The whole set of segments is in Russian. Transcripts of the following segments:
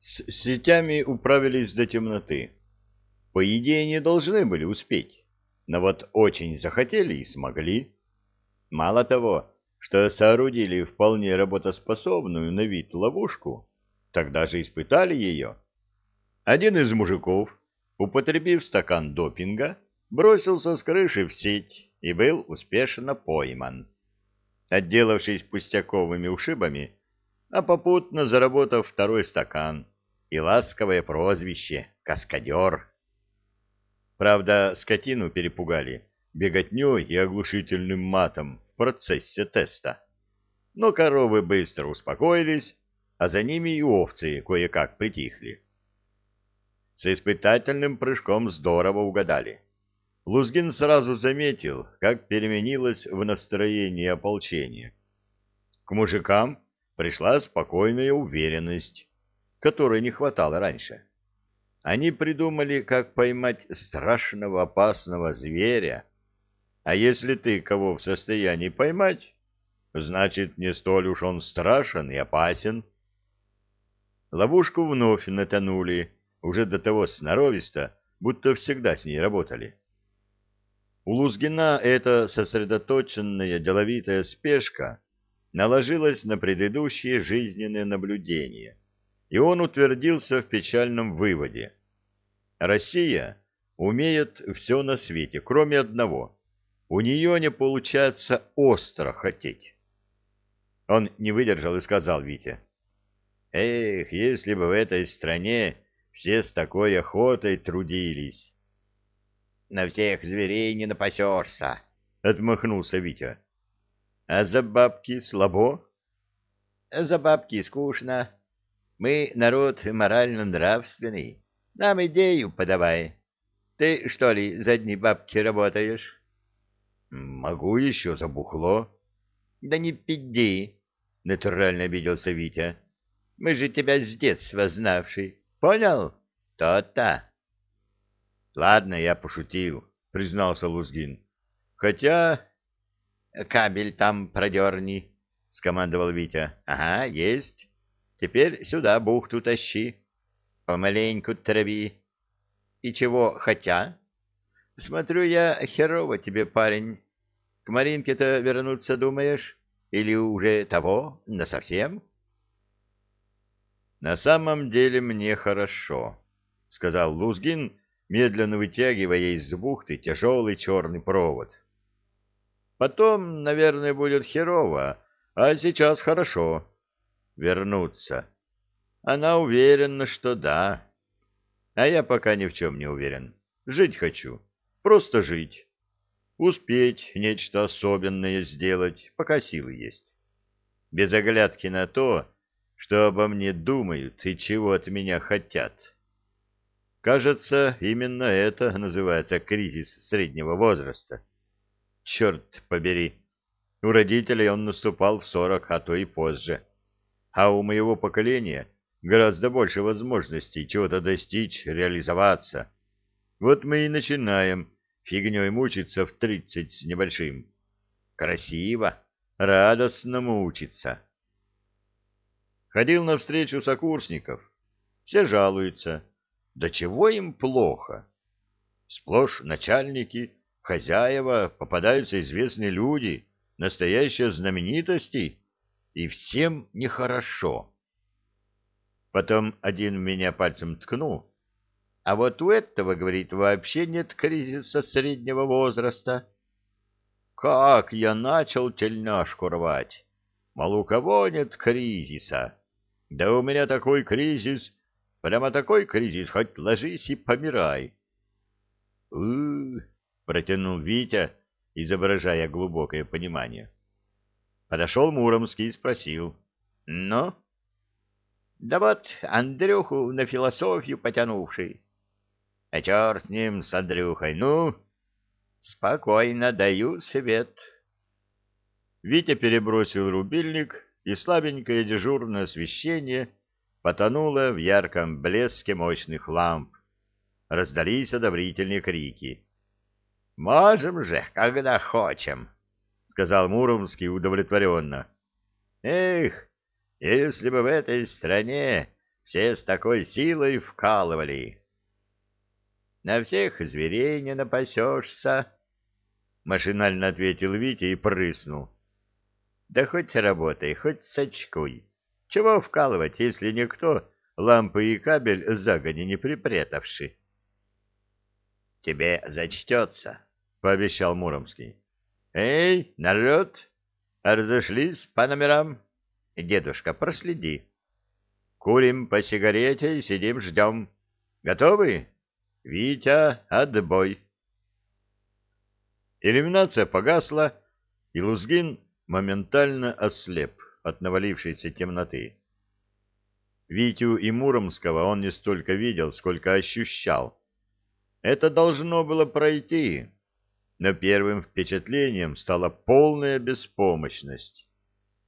С сетями управились до темноты. По идее, не должны были успеть, но вот очень захотели и смогли. Мало того, что соорудили вполне работоспособную на вид ловушку, тогда же испытали ее. Один из мужиков, употребив стакан допинга, бросился с крыши в сеть и был успешно пойман. Отделавшись пустяковыми ушибами, а попутно заработав второй стакан и ласковое прозвище «Каскадер». Правда, скотину перепугали беготней и оглушительным матом в процессе теста. Но коровы быстро успокоились, а за ними и овцы кое-как притихли. С испытательным прыжком здорово угадали. Лузгин сразу заметил, как переменилось в настроении ополчения. К мужикам пришла спокойная уверенность, которой не хватало раньше. Они придумали, как поймать страшного опасного зверя, а если ты кого в состоянии поймать, значит, не столь уж он страшен и опасен. Ловушку вновь натянули, уже до того сноровисто, будто всегда с ней работали. У Лузгина эта сосредоточенная деловитая спешка наложилась на предыдущие жизненные наблюдения, и он утвердился в печальном выводе. Россия умеет все на свете, кроме одного. У нее не получается остро хотеть. Он не выдержал и сказал Вите. «Эх, если бы в этой стране все с такой охотой трудились!» «На всех зверей не напасешься!» — отмахнулся Витя. А за бабки слабо? За бабки скучно. Мы народ морально-нравственный. Нам идею подавай. Ты, что ли, за одни бабки работаешь? Могу еще за бухло. Да не пиди, натурально обиделся Витя. Мы же тебя с детства знавший. Понял? То-то. Ладно, я пошутил, признался Лузгин. Хотя Кабель там продерни, — скомандовал Витя. — Ага, есть. Теперь сюда бухту тащи. Помаленьку трави. И чего хотя? Смотрю я, херово тебе, парень. К Маринке-то вернуться думаешь? Или уже того, насовсем? — На самом деле мне хорошо, — сказал Лузгин, медленно вытягивая из бухты тяжелый черный провод. — Потом, наверное, будет херово, а сейчас хорошо. Вернуться. Она уверена, что да. А я пока ни в чем не уверен. Жить хочу. Просто жить. Успеть нечто особенное сделать, пока силы есть. Без оглядки на то, что обо мне думают и чего от меня хотят. Кажется, именно это называется кризис среднего возраста. Черт побери! У родителей он наступал в сорок, а то и позже. А у моего поколения гораздо больше возможностей чего-то достичь, реализоваться. Вот мы и начинаем фигней мучиться в тридцать с небольшим. Красиво, радостно мучиться. Ходил на встречу сокурсников. Все жалуются. Да чего им плохо? Сплошь начальники хозяева попадаются известные люди, настоящие знаменитости, и всем нехорошо. Потом один меня пальцем ткнул. А вот у этого, говорит, вообще нет кризиса среднего возраста. Как я начал тельняшку рвать? Мол, у кого нет кризиса? Да у меня такой кризис, прямо такой кризис, хоть ложись и помирай. У, протянул Витя, изображая глубокое понимание. Подошел Муромский и спросил. — Ну? — Да вот Андрюху на философию потянувший. — А черт с ним, с Андрюхой, ну? — Спокойно даю свет. Витя перебросил рубильник, и слабенькое дежурное освещение потонуло в ярком блеске мощных ламп. Раздались одобрительные крики. — Можем же, когда хотим, — сказал Муромский удовлетворенно. — Эх, если бы в этой стране все с такой силой вкалывали. На всех зверей не напасешься, — машинально ответил Витя и прыснул. Да хоть работай, хоть сочкуй. Чего вкалывать, если никто лампы и кабель загони не припрятавши? — Тебе зачтется, — пообещал Муромский. — Эй, народ, разошлись по номерам. Дедушка, проследи. Курим по сигарете и сидим ждем. Готовы? Витя, отбой. Иллюминация погасла, и Лузгин моментально ослеп от навалившейся темноты. Витю и Муромского он не столько видел, сколько ощущал. Это должно было пройти, но первым впечатлением стала полная беспомощность.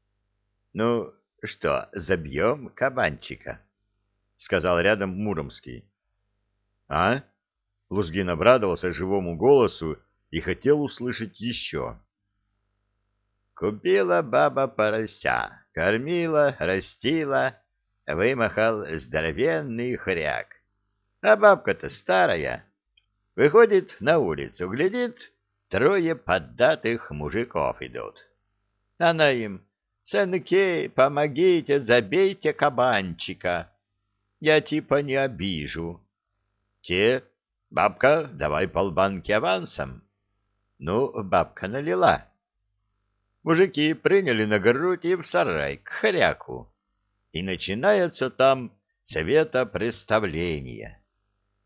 — Ну что, забьем кабанчика? — сказал рядом Муромский. — А? — Лузгин обрадовался живому голосу и хотел услышать еще. Купила баба порося, кормила, растила, вымахал здоровенный хряк. А бабка-то старая. Выходит на улицу, глядит, трое поддатых мужиков идут. Она им, «Сынки, помогите, забейте кабанчика. Я типа не обижу». Те, «Бабка, давай полбанки авансом». Ну, бабка налила мужики приняли на грудь и в сарай к хряку. И начинается там светопреставление.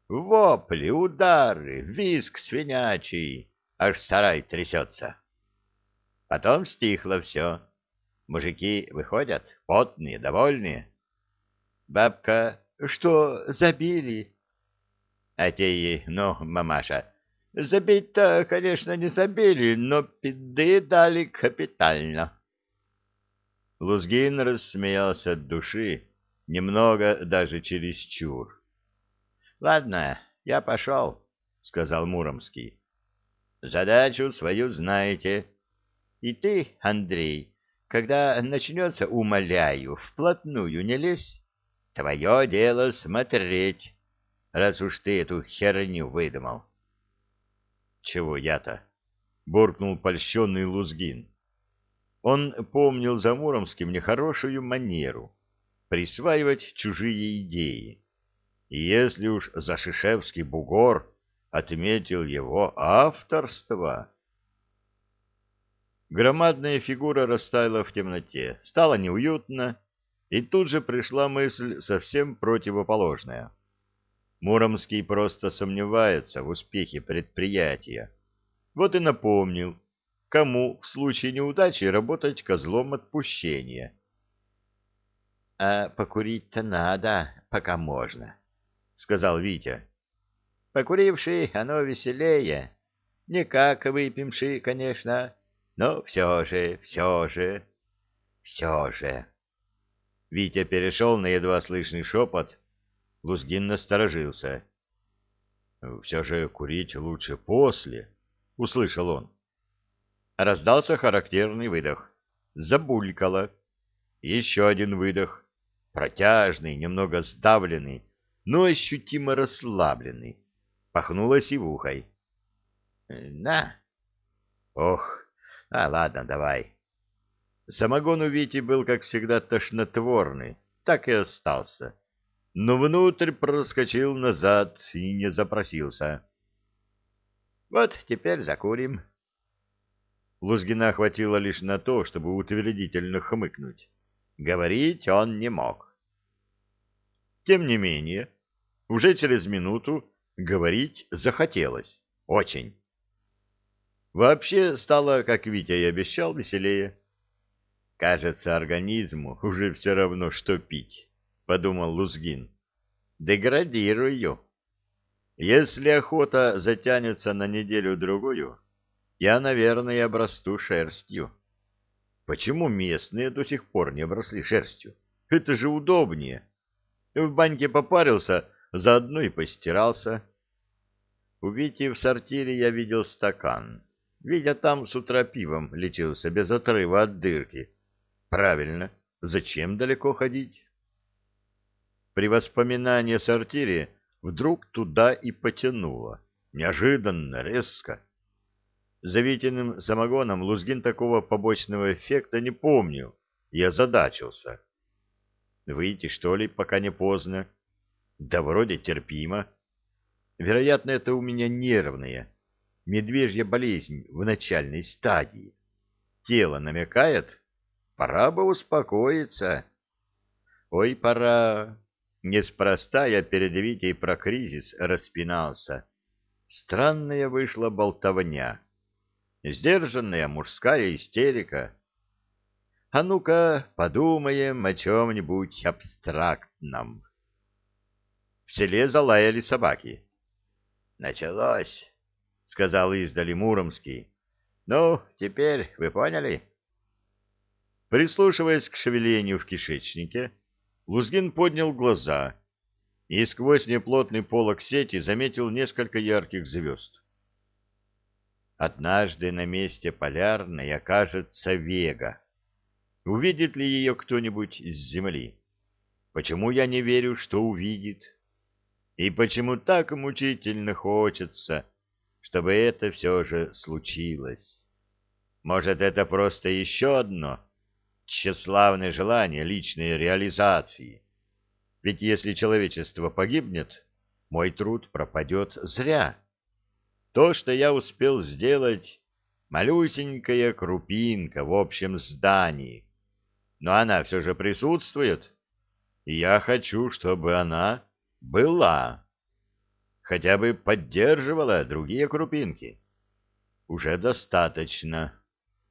Вопли, удары, визг свинячий, аж сарай трясется. Потом стихло все. Мужики выходят, потные, довольные. Бабка, что, забили? А те ей, ну, мамаша, Забить-то, конечно, не забили, но пиды дали капитально. Лузгин рассмеялся от души, немного даже чересчур. — Ладно, я пошел, — сказал Муромский. — Задачу свою знаете. И ты, Андрей, когда начнется, умоляю, вплотную не лезь. Твое дело смотреть, раз уж ты эту херню выдумал. — чего я-то? буркнул польщенный Лузгин. Он помнил за Муромским нехорошую манеру присваивать чужие идеи. И если уж Зашишевский бугор отметил его авторство... Громадная фигура растаяла в темноте, стало неуютно, и тут же пришла мысль совсем противоположная. Муромский просто сомневается в успехе предприятия. Вот и напомнил, кому в случае неудачи работать козлом отпущения. — А покурить-то надо, пока можно, — сказал Витя. — Покуривший оно веселее. Не как выпивший, конечно, но все же, все же, все же. Витя перешел на едва слышный шепот, Лузгин насторожился. — Все же курить лучше после, — услышал он. Раздался характерный выдох. Забулькало. Еще один выдох. Протяжный, немного сдавленный, но ощутимо расслабленный. Пахнуло сивухой. — На! — Ох, а ладно, давай. Самогон у Вити был, как всегда, тошнотворный, так и остался но внутрь проскочил назад и не запросился. «Вот теперь закурим». Лузгина хватило лишь на то, чтобы утвердительно хмыкнуть. Говорить он не мог. Тем не менее, уже через минуту говорить захотелось. Очень. Вообще стало, как Витя и обещал, веселее. Кажется, организму уже все равно, что пить. — подумал Лузгин. «Деградирую. Если охота затянется на неделю-другую, я, наверное, обрасту шерстью. Почему местные до сих пор не обросли шерстью? Это же удобнее. В баньке попарился, заодно и постирался. У Вити в сортире я видел стакан. Витя там с утра пивом лечился, без отрыва от дырки. Правильно. Зачем далеко ходить? при воспоминании о сортире вдруг туда и потянуло. Неожиданно, резко. За Витиным самогоном Лузгин такого побочного эффекта не помнил и озадачился. Выйти, что ли, пока не поздно? Да вроде терпимо. Вероятно, это у меня нервная, медвежья болезнь в начальной стадии. Тело намекает, пора бы успокоиться. Ой, пора. Неспроста я перед Витей про кризис распинался. Странная вышла болтовня. Сдержанная мужская истерика. А ну-ка, подумаем о чем-нибудь абстрактном. В селе залаяли собаки. «Началось», — сказал издали Муромский. «Ну, теперь вы поняли?» Прислушиваясь к шевелению в кишечнике, Лузгин поднял глаза и сквозь неплотный полог сети заметил несколько ярких звезд. Однажды на месте полярной окажется Вега. Увидит ли ее кто-нибудь с Земли? Почему я не верю, что увидит? И почему так мучительно хочется, чтобы это все же случилось? Может, это просто еще одно тщеславное желание личной реализации? Ведь если человечество погибнет, мой труд пропадет зря. То, что я успел сделать, малюсенькая крупинка в общем здании, но она все же присутствует, и я хочу, чтобы она была, хотя бы поддерживала другие крупинки. Уже достаточно.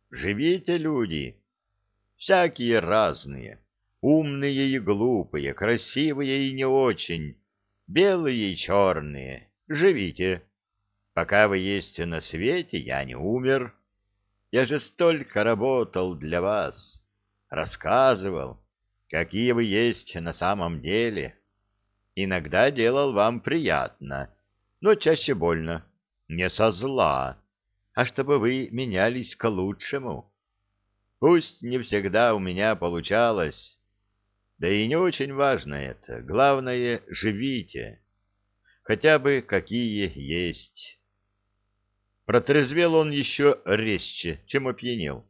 Живите, люди, всякие разные, умные и глупые, красивые и не очень, белые и черные. Живите. Пока вы есть на свете, я не умер. Я же столько работал для вас, рассказывал, какие вы есть на самом деле. Иногда делал вам приятно, но чаще больно. Не со зла, а чтобы вы менялись к лучшему. Пусть не всегда у меня получалось, да и не очень важно это. Главное, живите, хотя бы какие есть». Протрезвел он еще резче, чем опьянел.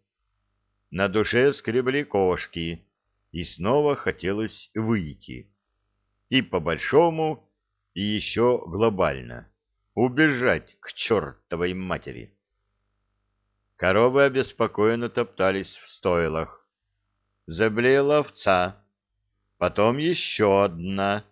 На душе скребли кошки, и снова хотелось выйти. И по-большому, и еще глобально. Убежать к чертовой матери. Коровы обеспокоенно топтались в стойлах. Заблеяла овца. Потом еще одна.